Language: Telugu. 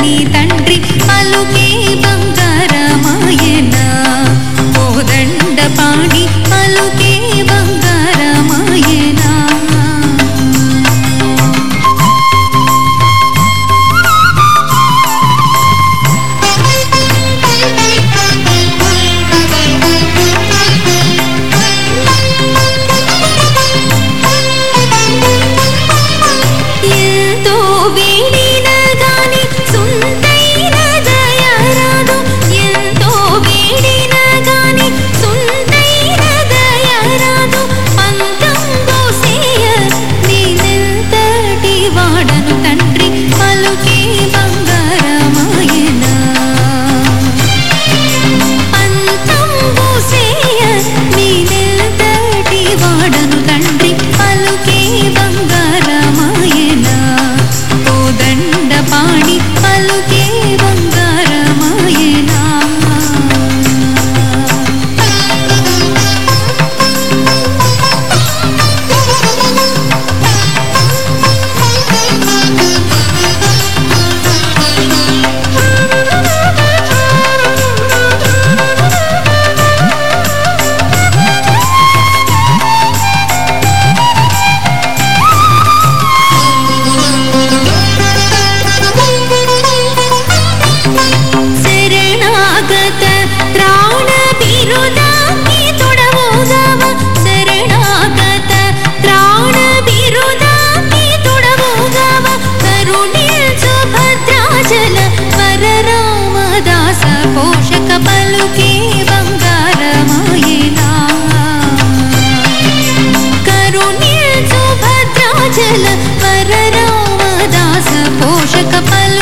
నీ తండ్రి పలుకే బంగారమాయన కోదండ పాడి रामदास पोषक पल्